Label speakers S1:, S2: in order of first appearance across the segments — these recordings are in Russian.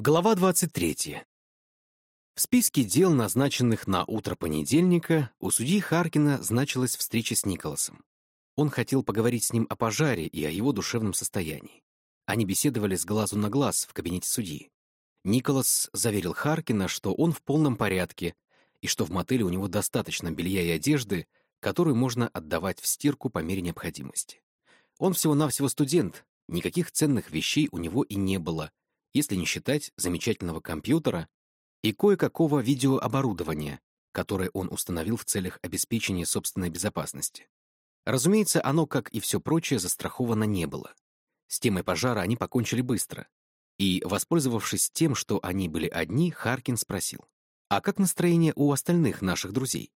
S1: Глава 23. В списке дел, назначенных на утро понедельника, у судьи Харкина значилась встреча с Николасом. Он хотел поговорить с ним о пожаре и о его душевном состоянии. Они беседовали с глазу на глаз в кабинете судьи. Николас заверил Харкина, что он в полном порядке и что в мотеле у него достаточно белья и одежды, которую можно отдавать в стирку по мере необходимости. Он всего-навсего студент, никаких ценных вещей у него и не было, если не считать замечательного компьютера и кое-какого видеооборудования, которое он установил в целях обеспечения собственной безопасности. Разумеется, оно, как и все прочее, застраховано не было. С темой пожара они покончили быстро. И, воспользовавшись тем, что они были одни, Харкин спросил, «А как настроение у остальных наших друзей?»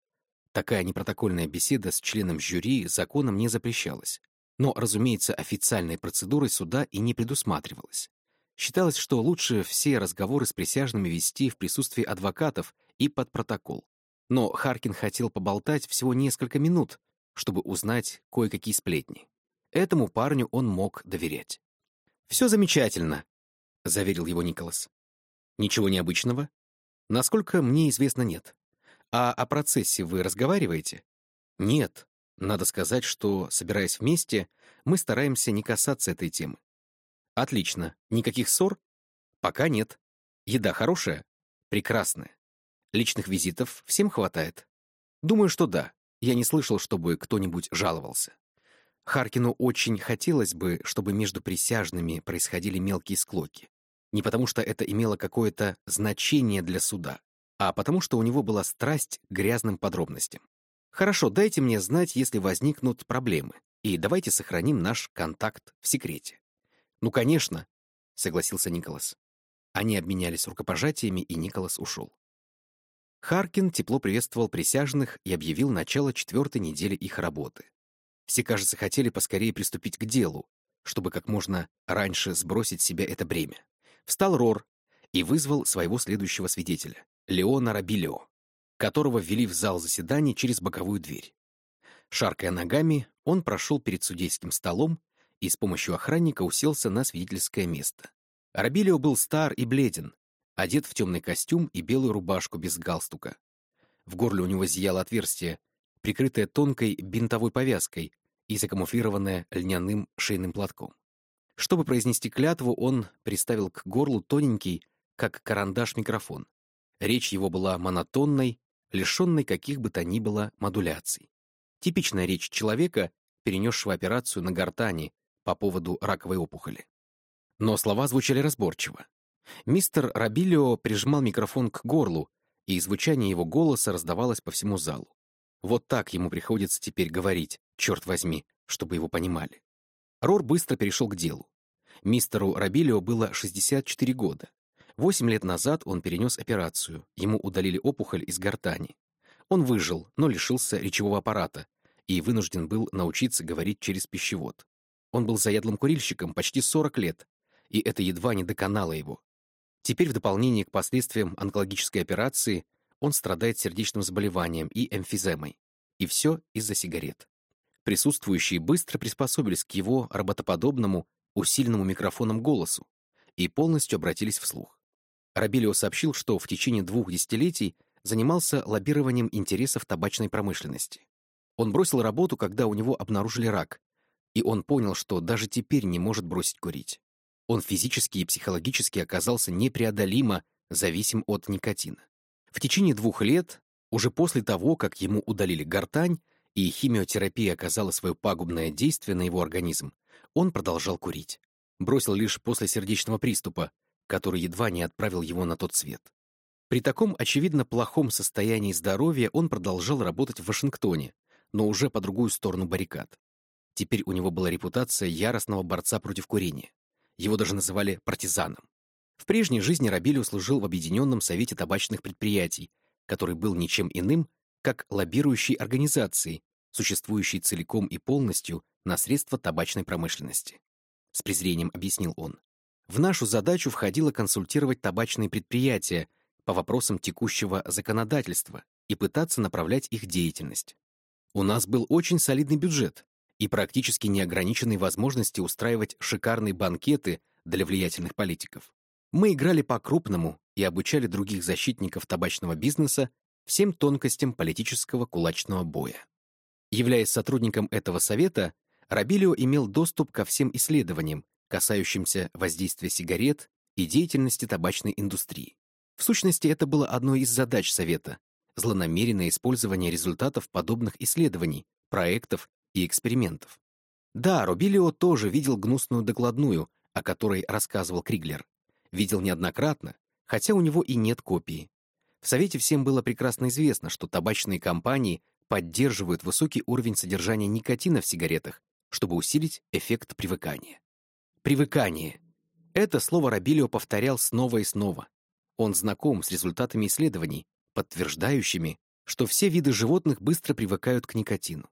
S1: Такая непротокольная беседа с членом жюри законом не запрещалась. Но, разумеется, официальной процедурой суда и не предусматривалась. Считалось, что лучше все разговоры с присяжными вести в присутствии адвокатов и под протокол. Но Харкин хотел поболтать всего несколько минут, чтобы узнать кое-какие сплетни. Этому парню он мог доверять. «Все замечательно», — заверил его Николас. «Ничего необычного? Насколько мне известно, нет. А о процессе вы разговариваете?» «Нет. Надо сказать, что, собираясь вместе, мы стараемся не касаться этой темы. Отлично. Никаких ссор? Пока нет. Еда хорошая? Прекрасная. Личных визитов всем хватает? Думаю, что да. Я не слышал, чтобы кто-нибудь жаловался. Харкину очень хотелось бы, чтобы между присяжными происходили мелкие склоки. Не потому что это имело какое-то значение для суда, а потому что у него была страсть к грязным подробностям. Хорошо, дайте мне знать, если возникнут проблемы, и давайте сохраним наш контакт в секрете. «Ну, конечно», — согласился Николас. Они обменялись рукопожатиями, и Николас ушел. Харкин тепло приветствовал присяжных и объявил начало четвертой недели их работы. Все, кажется, хотели поскорее приступить к делу, чтобы как можно раньше сбросить с себя это бремя. Встал Рор и вызвал своего следующего свидетеля, Леона Рабилио, которого ввели в зал заседаний через боковую дверь. Шаркая ногами, он прошел перед судейским столом и с помощью охранника уселся на свидетельское место. Арабилио был стар и бледен, одет в темный костюм и белую рубашку без галстука. В горле у него зияло отверстие, прикрытое тонкой бинтовой повязкой и закамуфлированное льняным шейным платком. Чтобы произнести клятву, он приставил к горлу тоненький, как карандаш, микрофон. Речь его была монотонной, лишенной каких бы то ни было модуляций. Типичная речь человека, перенесшего операцию на гортани, по поводу раковой опухоли. Но слова звучали разборчиво. Мистер Рабилио прижимал микрофон к горлу, и звучание его голоса раздавалось по всему залу. Вот так ему приходится теперь говорить, черт возьми, чтобы его понимали. Рор быстро перешел к делу. Мистеру Рабилио было 64 года. Восемь лет назад он перенес операцию, ему удалили опухоль из гортани. Он выжил, но лишился речевого аппарата и вынужден был научиться говорить через пищевод. Он был заядлым курильщиком почти 40 лет, и это едва не доконало его. Теперь в дополнение к последствиям онкологической операции он страдает сердечным заболеванием и эмфиземой. И все из-за сигарет. Присутствующие быстро приспособились к его работоподобному, усиленному микрофоном голосу и полностью обратились вслух. Рабилио сообщил, что в течение двух десятилетий занимался лоббированием интересов табачной промышленности. Он бросил работу, когда у него обнаружили рак, и он понял, что даже теперь не может бросить курить. Он физически и психологически оказался непреодолимо зависим от никотина. В течение двух лет, уже после того, как ему удалили гортань и химиотерапия оказала свое пагубное действие на его организм, он продолжал курить. Бросил лишь после сердечного приступа, который едва не отправил его на тот свет. При таком, очевидно, плохом состоянии здоровья он продолжал работать в Вашингтоне, но уже по другую сторону баррикад. Теперь у него была репутация яростного борца против курения. Его даже называли партизаном. В прежней жизни Рабилио служил в Объединенном Совете табачных предприятий, который был ничем иным, как лоббирующей организацией, существующей целиком и полностью на средства табачной промышленности. С презрением объяснил он. В нашу задачу входило консультировать табачные предприятия по вопросам текущего законодательства и пытаться направлять их деятельность. У нас был очень солидный бюджет, и практически неограниченной возможности устраивать шикарные банкеты для влиятельных политиков. Мы играли по-крупному и обучали других защитников табачного бизнеса всем тонкостям политического кулачного боя. Являясь сотрудником этого совета, Рабилио имел доступ ко всем исследованиям, касающимся воздействия сигарет и деятельности табачной индустрии. В сущности, это было одной из задач Совета — злонамеренное использование результатов подобных исследований, проектов и экспериментов. Да, Рубилио тоже видел гнусную докладную, о которой рассказывал Криглер. Видел неоднократно, хотя у него и нет копии. В Совете всем было прекрасно известно, что табачные компании поддерживают высокий уровень содержания никотина в сигаретах, чтобы усилить эффект привыкания. Привыкание. Это слово Рабилио повторял снова и снова. Он знаком с результатами исследований, подтверждающими, что все виды животных быстро привыкают к никотину.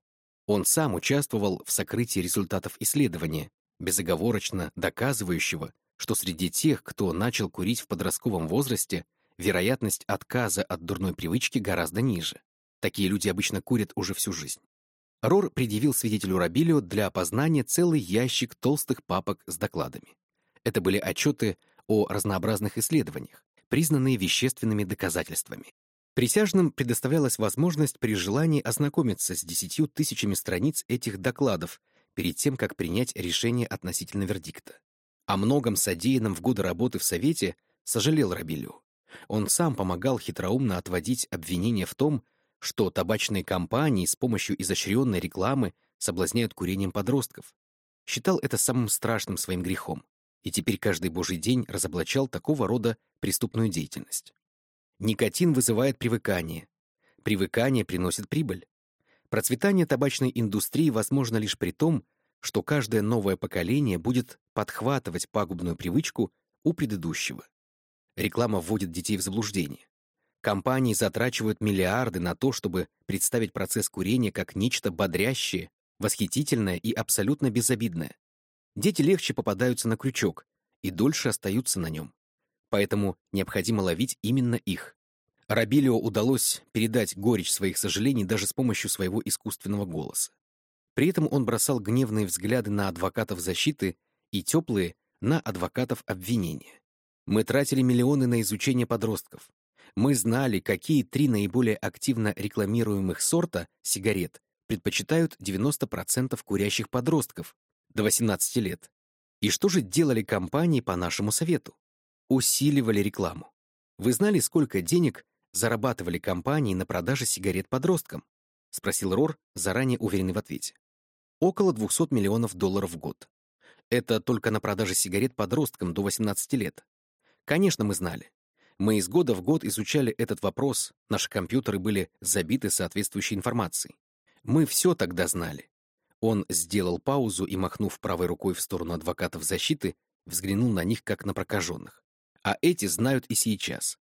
S1: Он сам участвовал в сокрытии результатов исследования, безоговорочно доказывающего, что среди тех, кто начал курить в подростковом возрасте, вероятность отказа от дурной привычки гораздо ниже. Такие люди обычно курят уже всю жизнь. Рор предъявил свидетелю Рабилио для опознания целый ящик толстых папок с докладами. Это были отчеты о разнообразных исследованиях, признанные вещественными доказательствами. Присяжным предоставлялась возможность при желании ознакомиться с десятью тысячами страниц этих докладов перед тем, как принять решение относительно вердикта. О многом содеянном в годы работы в Совете сожалел Рабилю. Он сам помогал хитроумно отводить обвинения в том, что табачные компании с помощью изощренной рекламы соблазняют курением подростков. Считал это самым страшным своим грехом, и теперь каждый божий день разоблачал такого рода преступную деятельность. Никотин вызывает привыкание. Привыкание приносит прибыль. Процветание табачной индустрии возможно лишь при том, что каждое новое поколение будет подхватывать пагубную привычку у предыдущего. Реклама вводит детей в заблуждение. Компании затрачивают миллиарды на то, чтобы представить процесс курения как нечто бодрящее, восхитительное и абсолютно безобидное. Дети легче попадаются на крючок и дольше остаются на нем поэтому необходимо ловить именно их. Рабилио удалось передать горечь своих сожалений даже с помощью своего искусственного голоса. При этом он бросал гневные взгляды на адвокатов защиты и теплые на адвокатов обвинения. Мы тратили миллионы на изучение подростков. Мы знали, какие три наиболее активно рекламируемых сорта сигарет предпочитают 90% курящих подростков до 18 лет. И что же делали компании по нашему совету? Усиливали рекламу. Вы знали, сколько денег зарабатывали компании на продаже сигарет подросткам? Спросил Рор, заранее уверенный в ответе. Около 200 миллионов долларов в год. Это только на продаже сигарет подросткам до 18 лет. Конечно, мы знали. Мы из года в год изучали этот вопрос, наши компьютеры были забиты соответствующей информацией. Мы все тогда знали. Он сделал паузу и, махнув правой рукой в сторону адвокатов защиты, взглянул на них как на прокаженных. А эти знают и сейчас.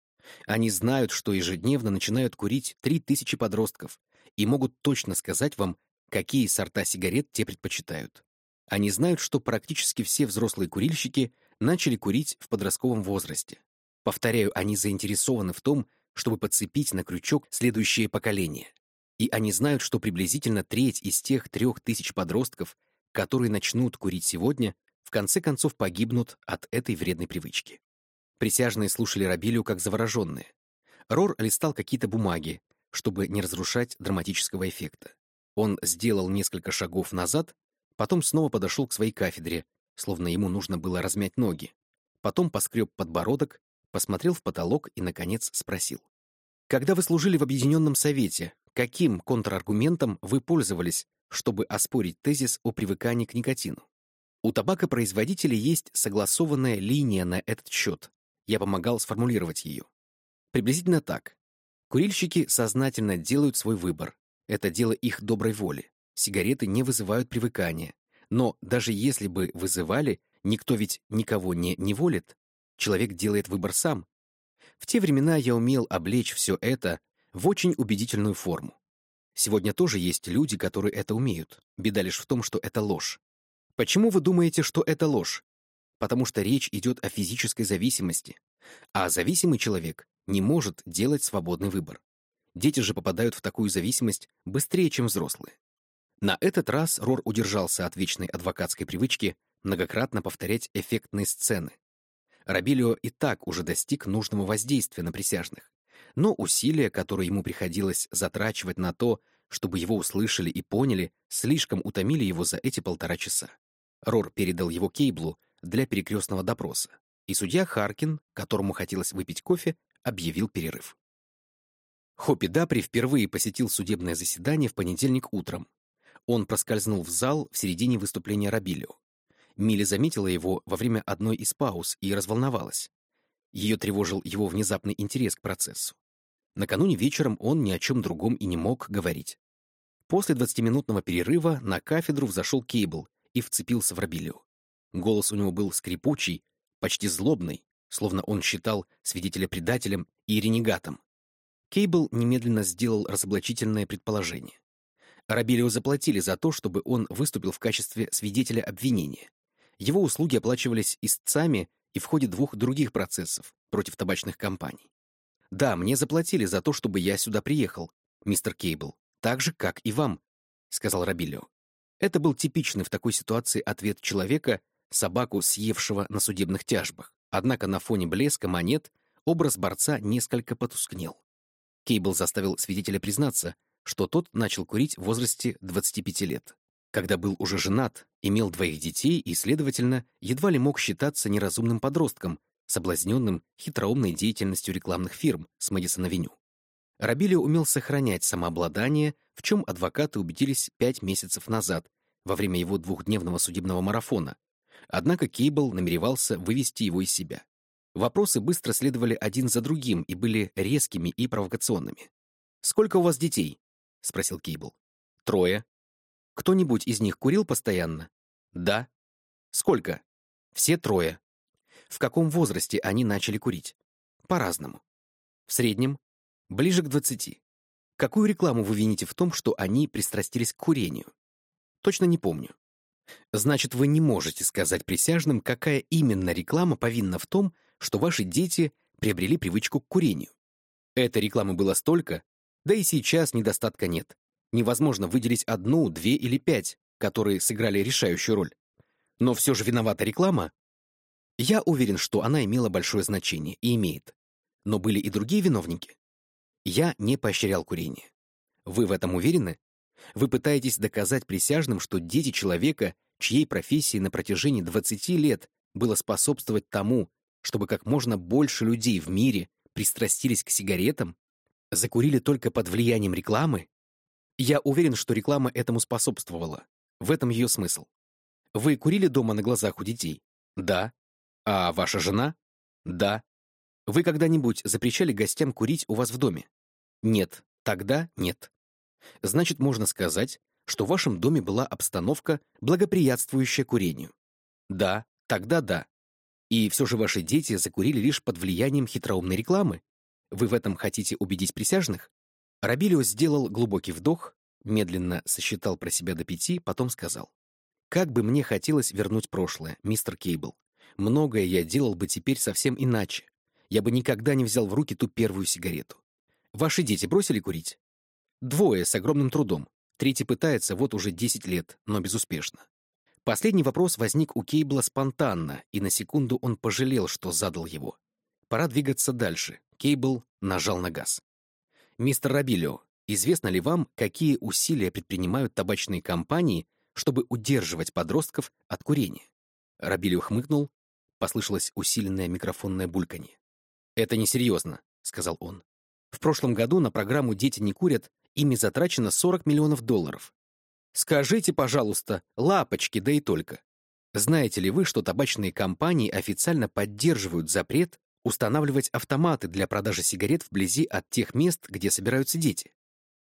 S1: Они знают, что ежедневно начинают курить 3000 подростков и могут точно сказать вам, какие сорта сигарет те предпочитают. Они знают, что практически все взрослые курильщики начали курить в подростковом возрасте. Повторяю, они заинтересованы в том, чтобы подцепить на крючок следующее поколение. И они знают, что приблизительно треть из тех трех тысяч подростков, которые начнут курить сегодня, в конце концов погибнут от этой вредной привычки. Присяжные слушали Рабилю как завороженные. Рор листал какие-то бумаги, чтобы не разрушать драматического эффекта. Он сделал несколько шагов назад, потом снова подошел к своей кафедре, словно ему нужно было размять ноги. Потом поскреб подбородок, посмотрел в потолок и, наконец, спросил. «Когда вы служили в Объединенном Совете, каким контраргументом вы пользовались, чтобы оспорить тезис о привыкании к никотину? У табакопроизводителей есть согласованная линия на этот счет, я помогал сформулировать ее. Приблизительно так. Курильщики сознательно делают свой выбор. Это дело их доброй воли. Сигареты не вызывают привыкания. Но даже если бы вызывали, никто ведь никого не неволит. Человек делает выбор сам. В те времена я умел облечь все это в очень убедительную форму. Сегодня тоже есть люди, которые это умеют. Беда лишь в том, что это ложь. Почему вы думаете, что это ложь? Потому что речь идет о физической зависимости, а зависимый человек не может делать свободный выбор. Дети же попадают в такую зависимость быстрее, чем взрослые. На этот раз Рор удержался от вечной адвокатской привычки многократно повторять эффектные сцены. Рабилио и так уже достиг нужного воздействия на присяжных, но усилия, которые ему приходилось затрачивать на то, чтобы его услышали и поняли, слишком утомили его за эти полтора часа. Рор передал его Кейблу для перекрестного допроса, и судья Харкин, которому хотелось выпить кофе, объявил перерыв. Хоппи Дапри впервые посетил судебное заседание в понедельник утром. Он проскользнул в зал в середине выступления Рабилио. Милли заметила его во время одной из пауз и разволновалась. Ее тревожил его внезапный интерес к процессу. Накануне вечером он ни о чем другом и не мог говорить. После двадцатиминутного перерыва на кафедру взошел Кейбл и вцепился в Рабилио. Голос у него был скрипучий, почти злобный, словно он считал свидетеля предателем и ренегатом. Кейбл немедленно сделал разоблачительное предположение. Рабилио заплатили за то, чтобы он выступил в качестве свидетеля обвинения. Его услуги оплачивались истцами и в ходе двух других процессов против табачных компаний. «Да, мне заплатили за то, чтобы я сюда приехал, мистер Кейбл, так же, как и вам», — сказал Рабилио. Это был типичный в такой ситуации ответ человека, собаку, съевшего на судебных тяжбах. Однако на фоне блеска монет образ борца несколько потускнел. Кейбл заставил свидетеля признаться, что тот начал курить в возрасте 25 лет, когда был уже женат, имел двоих детей и, следовательно, едва ли мог считаться неразумным подростком, соблазненным хитроумной деятельностью рекламных фирм с Мэдисон-авеню. Рабилио умел сохранять самообладание, в чем адвокаты убедились пять месяцев назад, во время его двухдневного судебного марафона. Однако Кейбл намеревался вывести его из себя. Вопросы быстро следовали один за другим и были резкими и провокационными. «Сколько у вас детей?» — спросил Кейбл. «Трое». «Кто-нибудь из них курил постоянно?» «Да». «Сколько?» «Все трое». «В каком возрасте они начали курить?» «По-разному». «В среднем?» «Ближе к двадцати». «Какую рекламу вы вините в том, что они пристрастились к курению?» «Точно не помню». «Значит, вы не можете сказать присяжным, какая именно реклама повинна в том, что ваши дети приобрели привычку к курению. Этой рекламы было столько, да и сейчас недостатка нет. Невозможно выделить одну, две или пять, которые сыграли решающую роль. Но все же виновата реклама? Я уверен, что она имела большое значение и имеет. Но были и другие виновники. Я не поощрял курение. Вы в этом уверены? Вы пытаетесь доказать присяжным, что дети человека, чьей профессии на протяжении 20 лет было способствовать тому, чтобы как можно больше людей в мире пристрастились к сигаретам, закурили только под влиянием рекламы? Я уверен, что реклама этому способствовала. В этом ее смысл. Вы курили дома на глазах у детей? Да. А ваша жена? Да. Вы когда-нибудь запрещали гостям курить у вас в доме? Нет. Тогда нет. Значит, можно сказать, что в вашем доме была обстановка, благоприятствующая курению. Да, тогда да. И все же ваши дети закурили лишь под влиянием хитроумной рекламы? Вы в этом хотите убедить присяжных? Рабилио сделал глубокий вдох, медленно сосчитал про себя до пяти, потом сказал. «Как бы мне хотелось вернуть прошлое, мистер Кейбл. Многое я делал бы теперь совсем иначе. Я бы никогда не взял в руки ту первую сигарету. Ваши дети бросили курить? Двое с огромным трудом. Третий пытается вот уже десять лет, но безуспешно. Последний вопрос возник у Кейбла спонтанно, и на секунду он пожалел, что задал его. Пора двигаться дальше. Кейбл нажал на газ. «Мистер Рабилио, известно ли вам, какие усилия предпринимают табачные компании, чтобы удерживать подростков от курения?» Рабилио хмыкнул, послышалось усиленное микрофонное бульканье. «Это несерьезно», — сказал он. «В прошлом году на программу «Дети не курят» ими затрачено 40 миллионов долларов. Скажите, пожалуйста, лапочки, да и только. Знаете ли вы, что табачные компании официально поддерживают запрет устанавливать автоматы для продажи сигарет вблизи от тех мест, где собираются дети?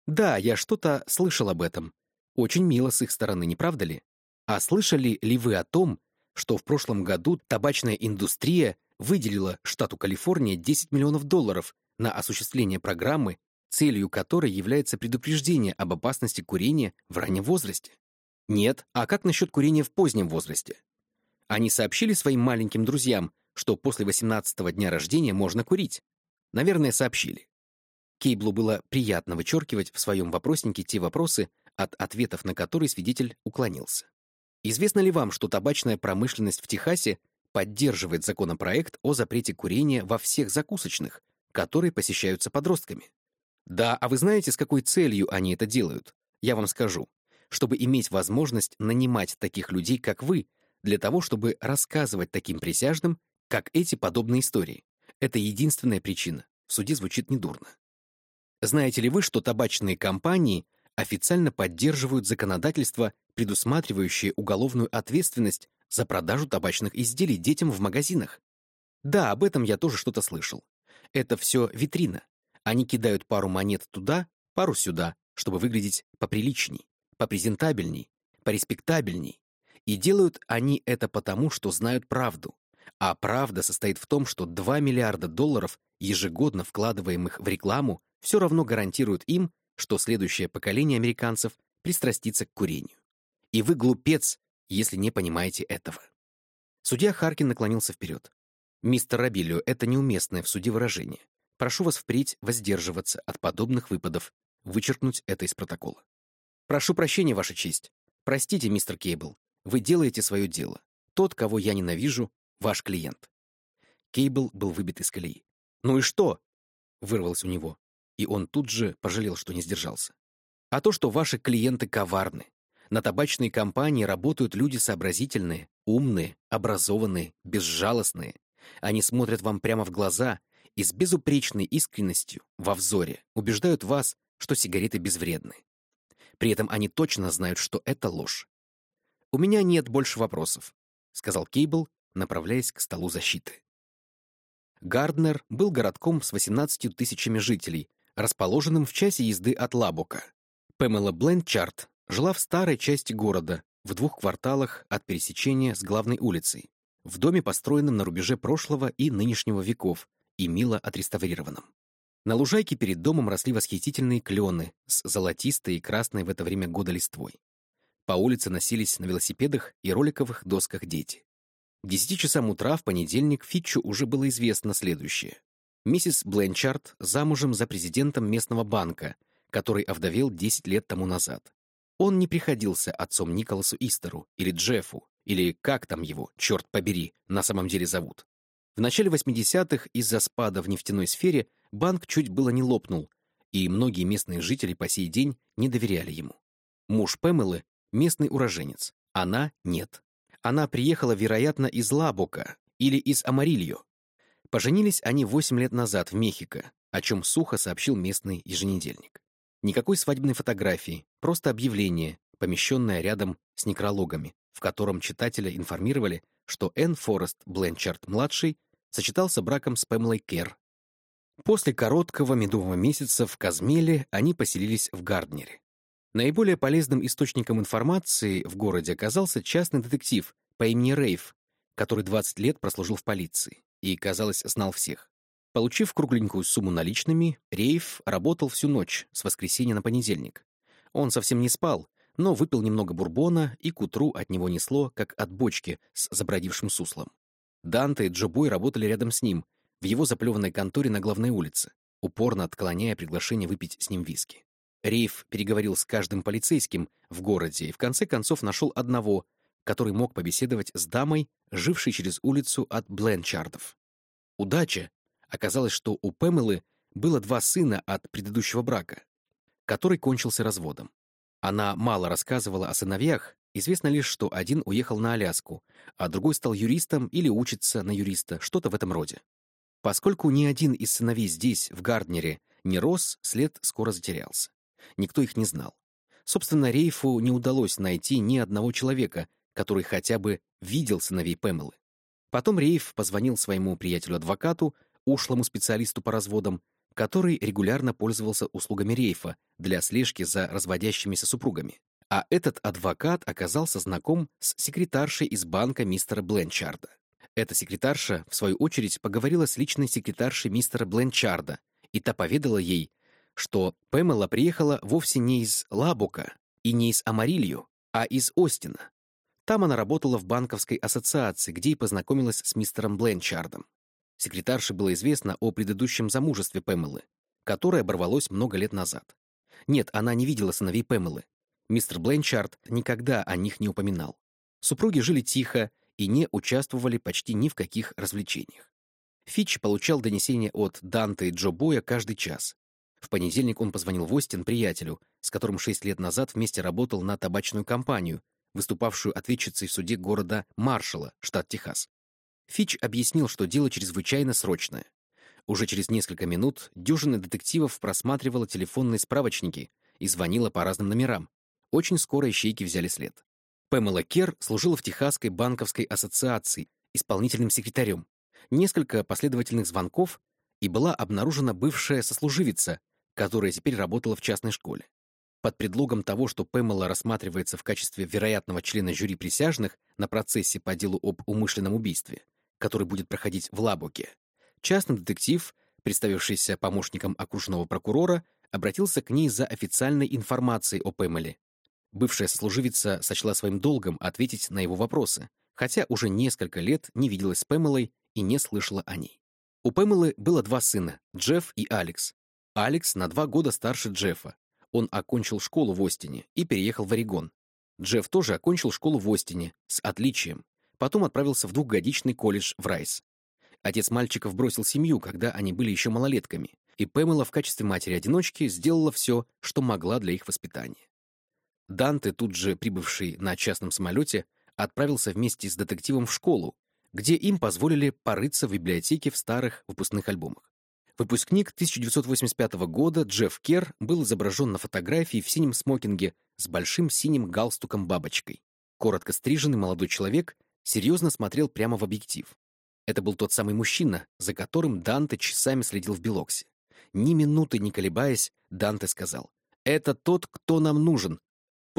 S1: Да, я что-то слышал об этом. Очень мило с их стороны, не правда ли? А слышали ли вы о том, что в прошлом году табачная индустрия выделила штату Калифорния 10 миллионов долларов на осуществление программы целью которой является предупреждение об опасности курения в раннем возрасте. Нет, а как насчет курения в позднем возрасте? Они сообщили своим маленьким друзьям, что после 18-го дня рождения можно курить. Наверное, сообщили. Кейблу было приятно вычеркивать в своем вопроснике те вопросы, от ответов на которые свидетель уклонился. Известно ли вам, что табачная промышленность в Техасе поддерживает законопроект о запрете курения во всех закусочных, которые посещаются подростками. Да, а вы знаете, с какой целью они это делают? Я вам скажу. Чтобы иметь возможность нанимать таких людей, как вы, для того, чтобы рассказывать таким присяжным, как эти подобные истории. Это единственная причина. В суде звучит недурно. Знаете ли вы, что табачные компании официально поддерживают законодательство, предусматривающее уголовную ответственность за продажу табачных изделий детям в магазинах? Да, об этом я тоже что-то слышал. Это все витрина. Они кидают пару монет туда, пару сюда, чтобы выглядеть поприличней, попрезентабельней, пореспектабельней. И делают они это потому, что знают правду. А правда состоит в том, что 2 миллиарда долларов, ежегодно вкладываемых в рекламу, все равно гарантируют им, что следующее поколение американцев пристрастится к курению. И вы глупец, если не понимаете этого. Судья Харкин наклонился вперед. «Мистер Рабилио, это неуместное в суде выражение. Прошу вас впредь воздерживаться от подобных выпадов, вычеркнуть это из протокола. Прошу прощения, Ваша честь. Простите, мистер Кейбл, вы делаете свое дело. Тот, кого я ненавижу, ваш клиент. Кейбл был выбит из колеи. «Ну и что?» — вырвалось у него. И он тут же пожалел, что не сдержался. «А то, что ваши клиенты коварны. На табачной компании работают люди сообразительные, умные, образованные, безжалостные. Они смотрят вам прямо в глаза и с безупречной искренностью во взоре убеждают вас, что сигареты безвредны. При этом они точно знают, что это ложь. «У меня нет больше вопросов», — сказал Кейбл, направляясь к столу защиты. Гарднер был городком с 18 тысячами жителей, расположенным в часе езды от Лабука. Пэмела Бленчард жила в старой части города, в двух кварталах от пересечения с главной улицей, в доме, построенном на рубеже прошлого и нынешнего веков и мило отреставрированном. На лужайке перед домом росли восхитительные клены с золотистой и красной в это время года листвой. По улице носились на велосипедах и роликовых досках дети. К десяти часам утра в понедельник Фитчу уже было известно следующее. Миссис Бленчард замужем за президентом местного банка, который овдовел 10 лет тому назад. Он не приходился отцом Николасу Истеру или Джеффу, или как там его, черт побери, на самом деле зовут. В начале 80-х из-за спада в нефтяной сфере банк чуть было не лопнул, и многие местные жители по сей день не доверяли ему. Муж Пэмелы — местный уроженец, она — нет. Она приехала, вероятно, из Лабока или из Амарильо. Поженились они 8 лет назад в Мехико, о чем сухо сообщил местный еженедельник. Никакой свадебной фотографии, просто объявление, помещенное рядом с некрологами, в котором читателя информировали, что Энн Форест Бленчард-младший сочетался браком с Пэмлой Кер. После короткого медового месяца в Казмеле они поселились в Гарднере. Наиболее полезным источником информации в городе оказался частный детектив по имени Рейф, который 20 лет прослужил в полиции и, казалось, знал всех. Получив кругленькую сумму наличными, Рейф работал всю ночь, с воскресенья на понедельник. Он совсем не спал, но выпил немного бурбона, и к утру от него несло, как от бочки с забродившим суслом. Данте и Джо Бой работали рядом с ним, в его заплеванной конторе на главной улице, упорно отклоняя приглашение выпить с ним виски. Рейф переговорил с каждым полицейским в городе и в конце концов нашел одного, который мог побеседовать с дамой, жившей через улицу от Бленчардов. Удача оказалось, что у Пэмелы было два сына от предыдущего брака, который кончился разводом. Она мало рассказывала о сыновьях, известно лишь, что один уехал на Аляску, а другой стал юристом или учится на юриста, что-то в этом роде. Поскольку ни один из сыновей здесь, в Гарднере, не рос, след скоро затерялся. Никто их не знал. Собственно, Рейфу не удалось найти ни одного человека, который хотя бы видел сыновей Пэмелы. Потом Рейф позвонил своему приятелю-адвокату, ушлому специалисту по разводам, который регулярно пользовался услугами Рейфа для слежки за разводящимися супругами. А этот адвокат оказался знаком с секретаршей из банка мистера Бленчарда. Эта секретарша, в свою очередь, поговорила с личной секретаршей мистера Бленчарда, и та поведала ей, что Пэмела приехала вовсе не из Лабука и не из Амарилью, а из Остина. Там она работала в банковской ассоциации, где и познакомилась с мистером Бленчардом. Секретарше было известно о предыдущем замужестве Пэмелы, которое оборвалось много лет назад. Нет, она не видела сыновей Пэмелы. Мистер Бленчард никогда о них не упоминал. Супруги жили тихо, и не участвовали почти ни в каких развлечениях. Фич получал донесения от Данте и Джо Боя каждый час. В понедельник он позвонил в Остин приятелю, с которым шесть лет назад вместе работал на табачную компанию, выступавшую ответчицей в суде города Маршалла, штат Техас. Фич объяснил, что дело чрезвычайно срочное. Уже через несколько минут дюжина детективов просматривала телефонные справочники и звонила по разным номерам. Очень скоро ищейки взяли след. Пэмела Кер служила в Техасской банковской ассоциации исполнительным секретарем, несколько последовательных звонков, и была обнаружена бывшая сослуживица, которая теперь работала в частной школе. Под предлогом того, что Пэмела рассматривается в качестве вероятного члена жюри присяжных на процессе по делу об умышленном убийстве, который будет проходить в Лабуке, частный детектив, представившийся помощником окружного прокурора, обратился к ней за официальной информацией о Пэмеле. Бывшая сослуживица сочла своим долгом ответить на его вопросы, хотя уже несколько лет не виделась с Пэмелой и не слышала о ней. У Пэмелы было два сына, Джефф и Алекс. Алекс на два года старше Джеффа. Он окончил школу в Остине и переехал в Орегон. Джефф тоже окончил школу в Остине, с отличием. Потом отправился в двухгодичный колледж в Райс. Отец мальчиков бросил семью, когда они были еще малолетками, и Пэмела в качестве матери-одиночки сделала все, что могла для их воспитания. Данте, тут же прибывший на частном самолете, отправился вместе с детективом в школу, где им позволили порыться в библиотеке в старых выпускных альбомах. Выпускник 1985 года Джефф Кер был изображен на фотографии в синем смокинге с большим синим галстуком-бабочкой. Коротко стриженный молодой человек серьезно смотрел прямо в объектив. Это был тот самый мужчина, за которым Данте часами следил в Белоксе. Ни минуты не колебаясь, Данте сказал, «Это тот, кто нам нужен»,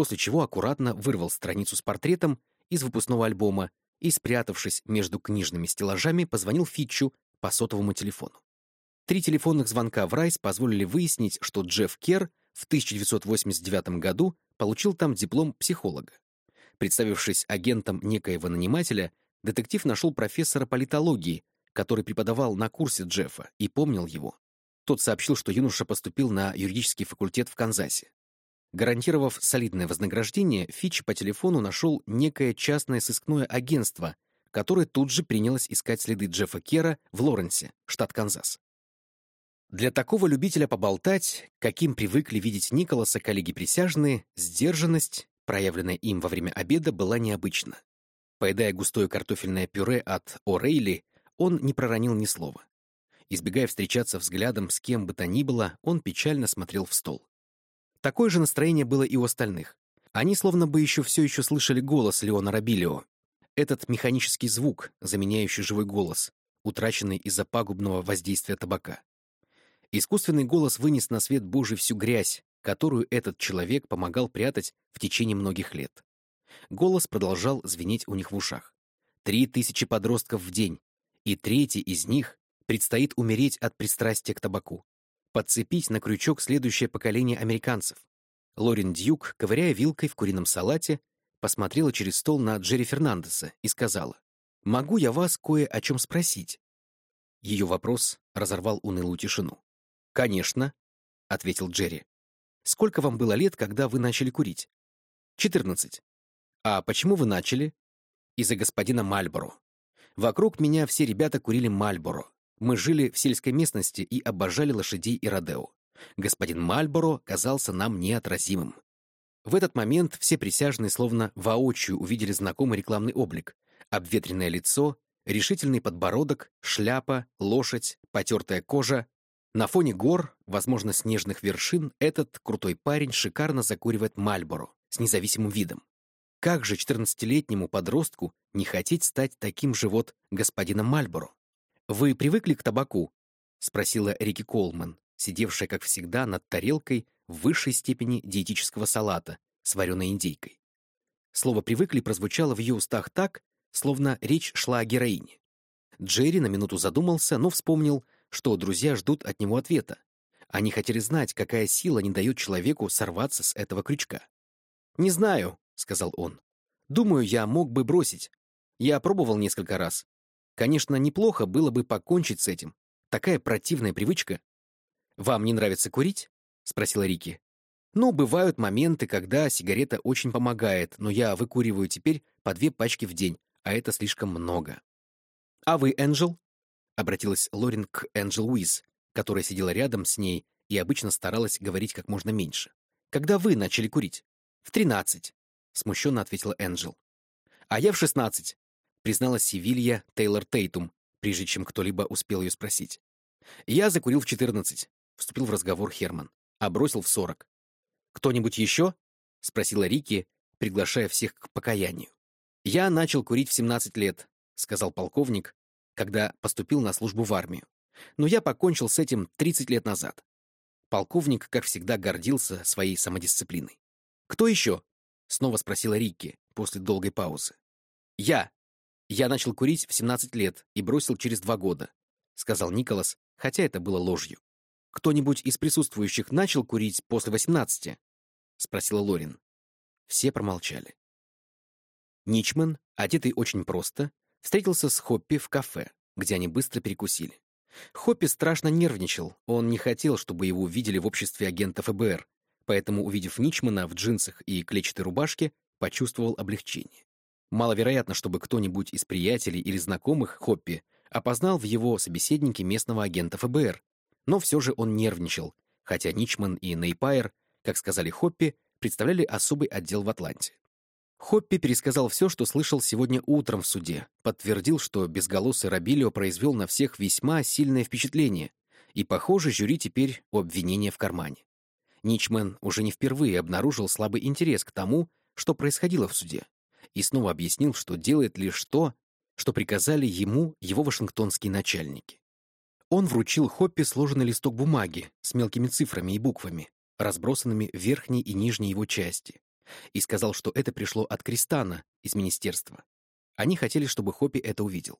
S1: после чего аккуратно вырвал страницу с портретом из выпускного альбома и, спрятавшись между книжными стеллажами, позвонил Фитчу по сотовому телефону. Три телефонных звонка в Райс позволили выяснить, что Джефф Кер в 1989 году получил там диплом психолога. Представившись агентом некоего нанимателя, детектив нашел профессора политологии, который преподавал на курсе Джеффа и помнил его. Тот сообщил, что юноша поступил на юридический факультет в Канзасе. Гарантировав солидное вознаграждение, Фич по телефону нашел некое частное сыскное агентство, которое тут же принялось искать следы Джеффа Кера в Лоренсе, штат Канзас. Для такого любителя поболтать, каким привыкли видеть Николаса коллеги-присяжные, сдержанность, проявленная им во время обеда, была необычна. Поедая густое картофельное пюре от О'Рейли, он не проронил ни слова. Избегая встречаться взглядом с кем бы то ни было, он печально смотрел в стол. Такое же настроение было и у остальных. Они словно бы еще все еще слышали голос Леона Рабилио. Этот механический звук, заменяющий живой голос, утраченный из-за пагубного воздействия табака. Искусственный голос вынес на свет Божий всю грязь, которую этот человек помогал прятать в течение многих лет. Голос продолжал звенеть у них в ушах. Три тысячи подростков в день, и третий из них предстоит умереть от пристрастия к табаку подцепить на крючок следующее поколение американцев. Лорен Дьюк, ковыряя вилкой в курином салате, посмотрела через стол на Джерри Фернандеса и сказала, «Могу я вас кое о чем спросить?» Ее вопрос разорвал унылую тишину. «Конечно», — ответил Джерри. «Сколько вам было лет, когда вы начали курить?» «Четырнадцать». «А почему вы начали?» «Из-за господина Мальборо. Вокруг меня все ребята курили Мальборо. Мы жили в сельской местности и обожали лошадей и родео. Господин Мальборо казался нам неотразимым. В этот момент все присяжные словно воочию увидели знакомый рекламный облик. Обветренное лицо, решительный подбородок, шляпа, лошадь, потертая кожа. На фоне гор, возможно, снежных вершин, этот крутой парень шикарно закуривает Мальборо с независимым видом. Как же 14-летнему подростку не хотеть стать таким же вот господином Мальборо? «Вы привыкли к табаку?» — спросила Рики Колман, сидевшая, как всегда, над тарелкой в высшей степени диетического салата с вареной индейкой. Слово «привыкли» прозвучало в ее устах так, словно речь шла о героине. Джерри на минуту задумался, но вспомнил, что друзья ждут от него ответа. Они хотели знать, какая сила не дает человеку сорваться с этого крючка. «Не знаю», — сказал он. «Думаю, я мог бы бросить. Я пробовал несколько раз, Конечно, неплохо было бы покончить с этим. Такая противная привычка. «Вам не нравится курить?» — спросила Рики. «Ну, бывают моменты, когда сигарета очень помогает, но я выкуриваю теперь по две пачки в день, а это слишком много. «А вы, Энджел?» — обратилась Лорин к Энджел Уиз, которая сидела рядом с ней и обычно старалась говорить как можно меньше. «Когда вы начали курить?» «В тринадцать», — смущенно ответила Энджел. «А я в шестнадцать», — призналась Севилья Тейлор Тейтум, прежде чем кто-либо успел ее спросить. «Я закурил в четырнадцать», — вступил в разговор Херман, а бросил в сорок. «Кто-нибудь еще?» — спросила Рики, приглашая всех к покаянию. «Я начал курить в семнадцать лет», — сказал полковник, когда поступил на службу в армию. «Но я покончил с этим тридцать лет назад». Полковник, как всегда, гордился своей самодисциплиной. «Кто еще?» — снова спросила Рикки после долгой паузы. «Я. Я начал курить в 17 лет и бросил через два года», — сказал Николас, хотя это было ложью. «Кто-нибудь из присутствующих начал курить после 18?» — спросила Лорин. Все промолчали. Ничман, одетый очень просто, встретился с Хоппи в кафе, где они быстро перекусили. Хоппи страшно нервничал, он не хотел, чтобы его увидели в обществе агента ФБР, поэтому, увидев Ничмана в джинсах и клетчатой рубашке, почувствовал облегчение. Маловероятно, чтобы кто-нибудь из приятелей или знакомых Хоппи опознал в его собеседнике местного агента ФБР, но все же он нервничал, хотя Ничман и Нейпайер, как сказали Хоппи, представляли особый отдел в Атланте. Хоппи пересказал все, что слышал сегодня утром в суде, подтвердил, что безголосый Рабилио произвел на всех весьма сильное впечатление, и, похоже, жюри теперь у обвинения в кармане. Ничмен уже не впервые обнаружил слабый интерес к тому, что происходило в суде, и снова объяснил, что делает лишь то, что приказали ему его вашингтонские начальники. Он вручил Хоппи сложенный листок бумаги с мелкими цифрами и буквами, разбросанными в верхней и нижней его части, и сказал, что это пришло от Кристана из министерства. Они хотели, чтобы Хоппи это увидел.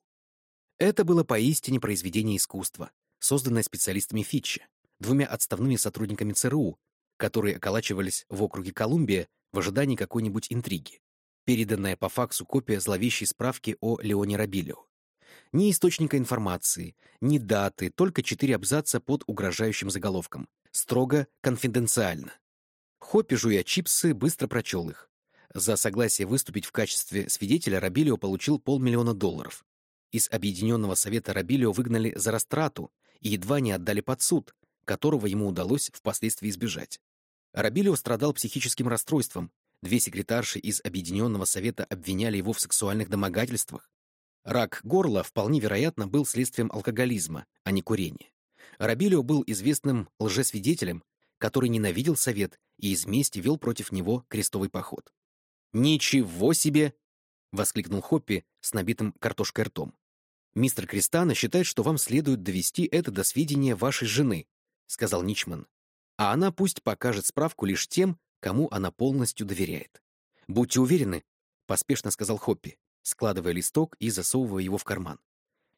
S1: Это было поистине произведение искусства, созданное специалистами Фитча, двумя отставными сотрудниками ЦРУ, которые околачивались в округе Колумбия в ожидании какой-нибудь интриги. Переданная по факсу копия зловещей справки о Леоне Рабилио. Ни источника информации, ни даты, только четыре абзаца под угрожающим заголовком. Строго конфиденциально. Хоппи, жуя чипсы, быстро прочел их. За согласие выступить в качестве свидетеля Рабилио получил полмиллиона долларов. Из Объединенного Совета Рабилио выгнали за растрату и едва не отдали под суд, которого ему удалось впоследствии избежать. Рабилио страдал психическим расстройством. Две секретарши из Объединенного Совета обвиняли его в сексуальных домогательствах. Рак горла вполне вероятно был следствием алкоголизма, а не курения. Рабилио был известным лжесвидетелем, который ненавидел Совет и из мести вел против него крестовый поход. «Ничего себе!» — воскликнул Хоппи с набитым картошкой ртом. «Мистер Кристана считает, что вам следует довести это до сведения вашей жены», — сказал Ничман. «А она пусть покажет справку лишь тем, кому она полностью доверяет». «Будьте уверены», — поспешно сказал Хоппи, складывая листок и засовывая его в карман.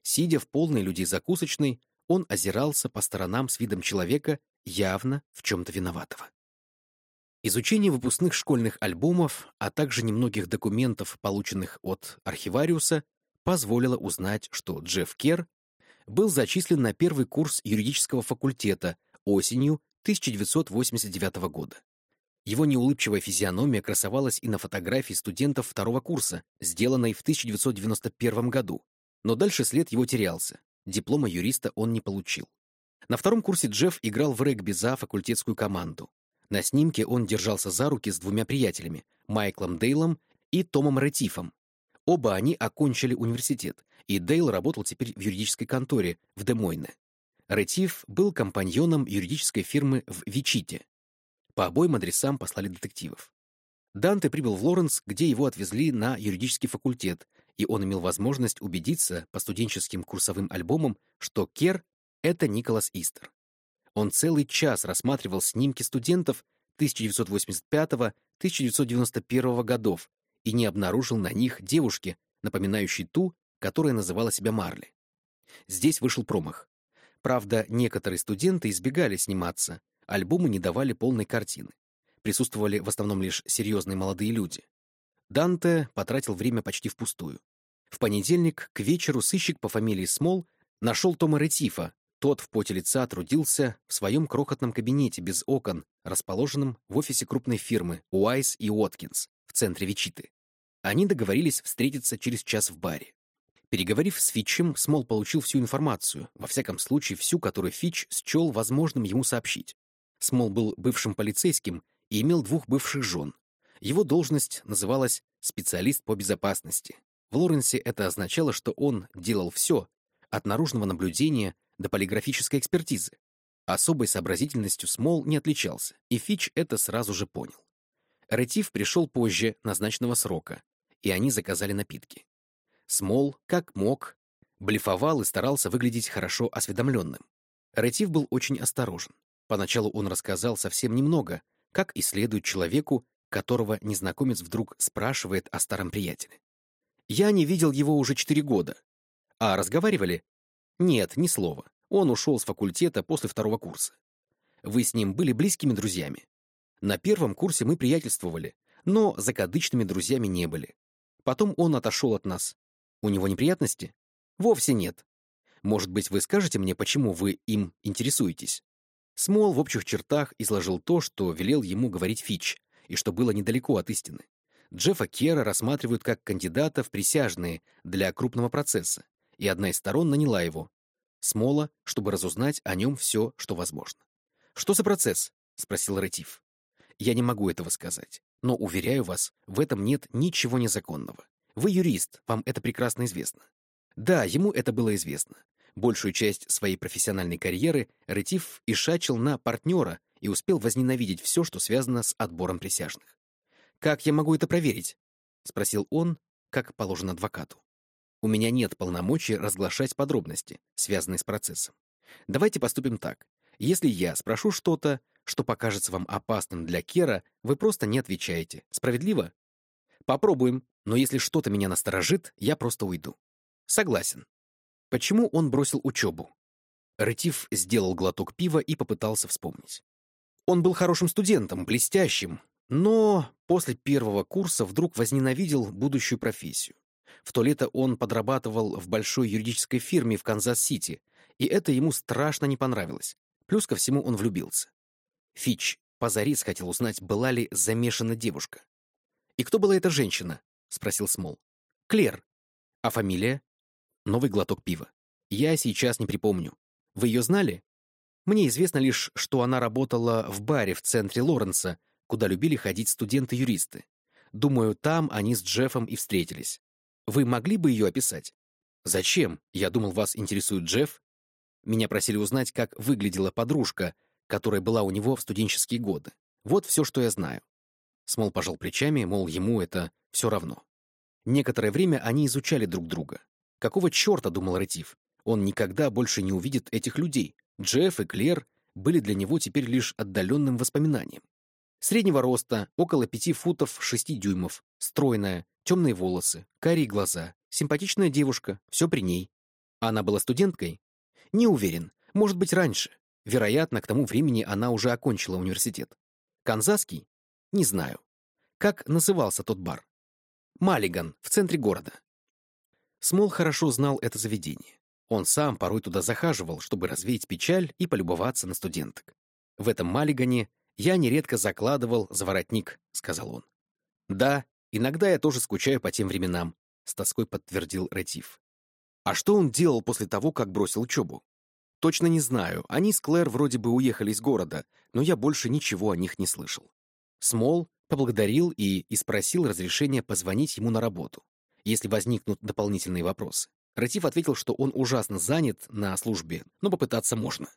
S1: Сидя в полной людей закусочной, он озирался по сторонам с видом человека, явно в чем-то виноватого. Изучение выпускных школьных альбомов, а также немногих документов, полученных от архивариуса, позволило узнать, что Джефф Кер был зачислен на первый курс юридического факультета осенью 1989 года. Его неулыбчивая физиономия красовалась и на фотографии студентов второго курса, сделанной в 1991 году, но дальше след его терялся, диплома юриста он не получил. На втором курсе Джефф играл в регби за факультетскую команду. На снимке он держался за руки с двумя приятелями, Майклом Дейлом и Томом Ретифом. Оба они окончили университет, и Дейл работал теперь в юридической конторе в Демойне. Ретиф был компаньоном юридической фирмы в Вичите. По обоим адресам послали детективов. Данте прибыл в Лоренс, где его отвезли на юридический факультет, и он имел возможность убедиться по студенческим курсовым альбомам, что Кер — это Николас Истер. Он целый час рассматривал снимки студентов 1985-1991 годов и не обнаружил на них девушки, напоминающей ту, которая называла себя Марли. Здесь вышел промах. Правда, некоторые студенты избегали сниматься, альбомы не давали полной картины. Присутствовали в основном лишь серьезные молодые люди. Данте потратил время почти впустую. В понедельник к вечеру сыщик по фамилии Смол нашел Тома Ретифа, тот в поте лица трудился в своем крохотном кабинете без окон, расположенном в офисе крупной фирмы Уайс и Уоткинс в центре Вичиты. Они договорились встретиться через час в баре. Переговорив с Фитчем, Смол получил всю информацию, во всяком случае всю, которую Фитч счел возможным ему сообщить. Смол был бывшим полицейским и имел двух бывших жен. Его должность называлась «специалист по безопасности». В Лоренсе это означало, что он делал все, от наружного наблюдения до полиграфической экспертизы. Особой сообразительностью Смол не отличался, и Фич это сразу же понял. Ретив пришел позже назначенного срока, и они заказали напитки. Смол, как мог, блефовал и старался выглядеть хорошо осведомленным. Ретив был очень осторожен. Поначалу он рассказал совсем немного, как и следует человеку, которого незнакомец вдруг спрашивает о старом приятеле. «Я не видел его уже четыре года. А разговаривали?» «Нет, ни слова. Он ушел с факультета после второго курса. Вы с ним были близкими друзьями. На первом курсе мы приятельствовали, но закадычными друзьями не были. Потом он отошел от нас. У него неприятности? Вовсе нет. Может быть, вы скажете мне, почему вы им интересуетесь? Смол в общих чертах изложил то, что велел ему говорить Фич, и что было недалеко от истины. Джеффа Кера рассматривают как кандидата в присяжные для крупного процесса, и одна из сторон наняла его, Смола, чтобы разузнать о нем все, что возможно. «Что за процесс?» — спросил Ретив. «Я не могу этого сказать, но, уверяю вас, в этом нет ничего незаконного. Вы юрист, вам это прекрасно известно». Да, ему это было известно. Большую часть своей профессиональной карьеры Ретив ишачил на партнера и успел возненавидеть все, что связано с отбором присяжных. «Как я могу это проверить?» — спросил он, как положено адвокату. У меня нет полномочий разглашать подробности, связанные с процессом. Давайте поступим так. Если я спрошу что-то, что покажется вам опасным для Кера, вы просто не отвечаете. Справедливо? Попробуем, но если что-то меня насторожит, я просто уйду. Согласен. Почему он бросил учебу? Ретив сделал глоток пива и попытался вспомнить. Он был хорошим студентом, блестящим, но после первого курса вдруг возненавидел будущую профессию. В то лето он подрабатывал в большой юридической фирме в Канзас-Сити, и это ему страшно не понравилось. Плюс ко всему он влюбился. Фич позарез хотел узнать, была ли замешана девушка. «И кто была эта женщина?» — спросил Смол. «Клер. А фамилия?» Новый глоток пива. «Я сейчас не припомню. Вы ее знали?» «Мне известно лишь, что она работала в баре в центре Лоренса, куда любили ходить студенты-юристы. Думаю, там они с Джеффом и встретились. Вы могли бы ее описать? Зачем? Я думал, вас интересует Джефф. Меня просили узнать, как выглядела подружка, которая была у него в студенческие годы. Вот все, что я знаю. Смол пожал плечами, мол, ему это все равно. Некоторое время они изучали друг друга. Какого черта, думал Ретив, он никогда больше не увидит этих людей. Джефф и Клер были для него теперь лишь отдаленным воспоминанием. Среднего роста, около пяти футов шести дюймов, стройная, темные волосы, карие глаза, симпатичная девушка, все при ней. Она была студенткой? Не уверен, может быть, раньше. Вероятно, к тому времени она уже окончила университет. Канзасский? Не знаю. Как назывался тот бар? Маллиган, в центре города. Смол хорошо знал это заведение. Он сам порой туда захаживал, чтобы развеять печаль и полюбоваться на студенток. В этом Маллигане «Я нередко закладывал за воротник», — сказал он. «Да, иногда я тоже скучаю по тем временам», — с тоской подтвердил Ретив. «А что он делал после того, как бросил учебу?» «Точно не знаю. Они с Клэр вроде бы уехали из города, но я больше ничего о них не слышал». Смол поблагодарил и, и спросил разрешения позвонить ему на работу, если возникнут дополнительные вопросы. Ретив ответил, что он ужасно занят на службе, но попытаться можно.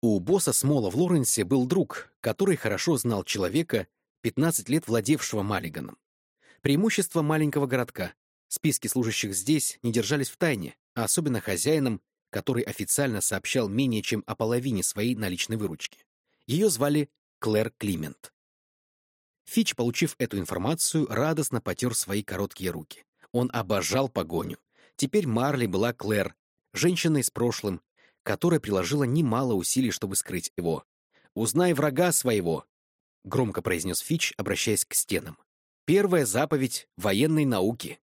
S1: У босса Смола в Лоренсе был друг, который хорошо знал человека, 15 лет владевшего Маллиганом. Преимущество маленького городка. Списки служащих здесь не держались в тайне, а особенно хозяином, который официально сообщал менее чем о половине своей наличной выручки. Ее звали Клэр Климент. Фич, получив эту информацию, радостно потер свои короткие руки. Он обожал погоню. Теперь Марли была Клэр, женщиной с прошлым, которая приложила немало усилий, чтобы скрыть его. «Узнай врага своего», — громко произнес Фич, обращаясь к стенам. «Первая заповедь военной науки».